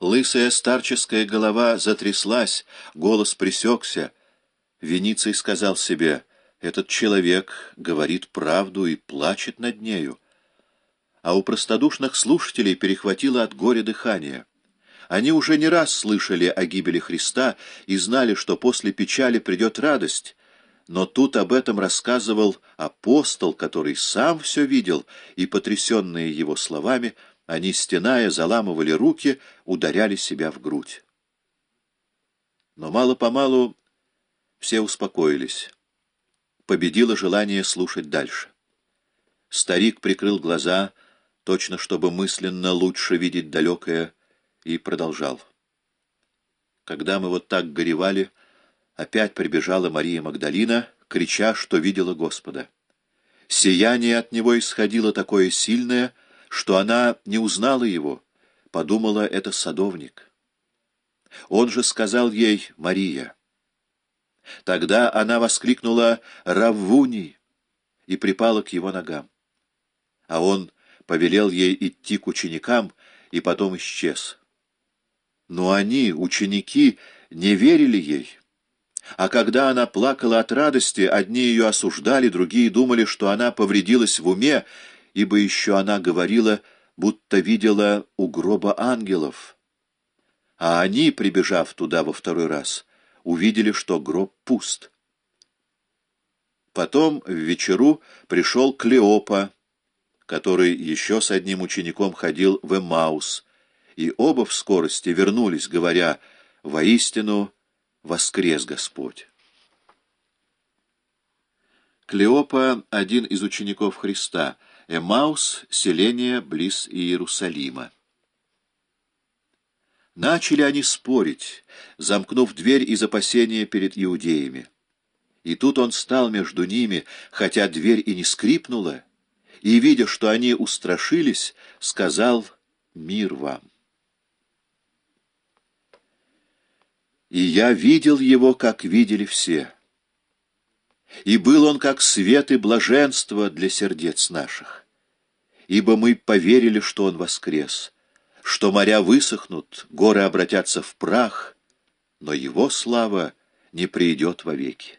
Лысая старческая голова затряслась, голос пресекся. Вениций сказал себе, «Этот человек говорит правду и плачет над нею». А у простодушных слушателей перехватило от горя дыхание. Они уже не раз слышали о гибели Христа и знали, что после печали придет радость, но тут об этом рассказывал апостол, который сам все видел, и, потрясенные его словами, они, стеная, заламывали руки, ударяли себя в грудь. Но мало-помалу все успокоились. Победило желание слушать дальше. Старик прикрыл глаза, точно чтобы мысленно лучше видеть далекое, и продолжал. Когда мы вот так горевали, опять прибежала Мария Магдалина, крича, что видела Господа. Сияние от него исходило такое сильное, что она не узнала его, подумала, это садовник. Он же сказал ей «Мария». Тогда она воскликнула «Раввуни» и припала к его ногам. А он повелел ей идти к ученикам и потом исчез. Но они, ученики, не верили ей. А когда она плакала от радости, одни ее осуждали, другие думали, что она повредилась в уме, ибо еще она говорила, будто видела у гроба ангелов. А они, прибежав туда во второй раз, увидели, что гроб пуст. Потом в вечеру пришел Клеопа, который еще с одним учеником ходил в Эмаус, и оба в скорости вернулись, говоря, «Воистину воскрес Господь». Клеопа — один из учеников Христа — Эмаус — селение близ Иерусалима. Начали они спорить, замкнув дверь из опасения перед иудеями. И тут он стал между ними, хотя дверь и не скрипнула, и, видя, что они устрашились, сказал «Мир вам». И я видел его, как видели все. И был он как свет и блаженство для сердец наших. Ибо мы поверили, что он воскрес, что моря высохнут, горы обратятся в прах, но его слава не придет вовеки.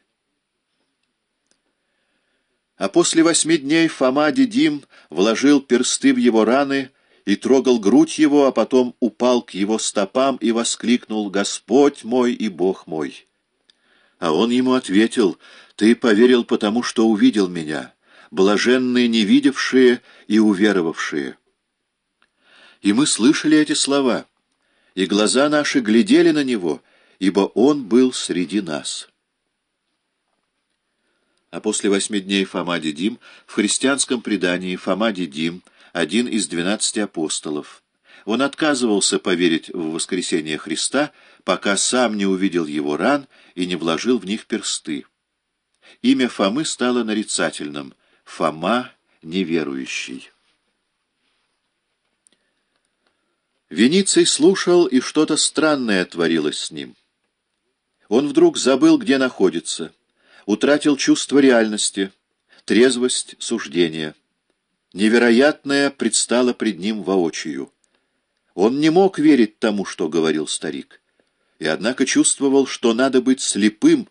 А после восьми дней Фома Дедим вложил персты в его раны и трогал грудь его, а потом упал к его стопам и воскликнул «Господь мой и Бог мой!» А он ему ответил «Ты поверил потому, что увидел меня, блаженные не видевшие и уверовавшие». И мы слышали эти слова, и глаза наши глядели на него, ибо он был среди нас. А после восьми дней Фома Дидим в христианском предании Фома Дидим, один из двенадцати апостолов. Он отказывался поверить в воскресение Христа, пока сам не увидел его ран и не вложил в них персты. Имя Фомы стало нарицательным — Фома неверующий. Вениций слушал, и что-то странное творилось с ним. Он вдруг забыл, где находится, утратил чувство реальности, трезвость суждения. Невероятное предстало пред ним воочию. Он не мог верить тому, что говорил старик и однако чувствовал, что надо быть слепым,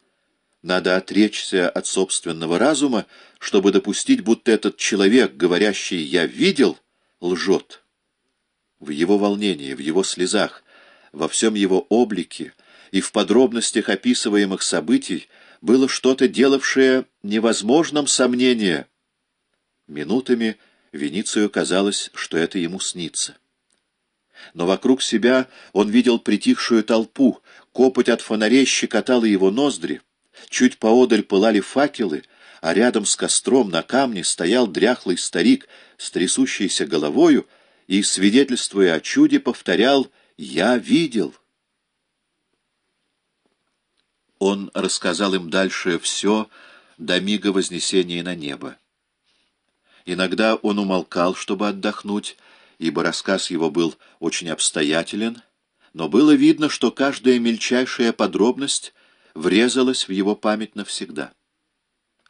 надо отречься от собственного разума, чтобы допустить, будто этот человек, говорящий «я видел», лжет. В его волнении, в его слезах, во всем его облике и в подробностях описываемых событий было что-то, делавшее невозможным сомнение. Минутами Веницию казалось, что это ему снится но вокруг себя он видел притихшую толпу, копоть от фонарей щекотала его ноздри, чуть поодаль пылали факелы, а рядом с костром на камне стоял дряхлый старик с трясущейся головою и, свидетельствуя о чуде, повторял «Я видел». Он рассказал им дальше все до мига вознесения на небо. Иногда он умолкал, чтобы отдохнуть, ибо рассказ его был очень обстоятелен, но было видно, что каждая мельчайшая подробность врезалась в его память навсегда.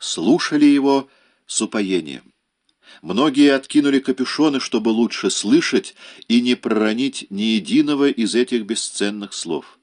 Слушали его с упоением. Многие откинули капюшоны, чтобы лучше слышать и не проронить ни единого из этих бесценных слов.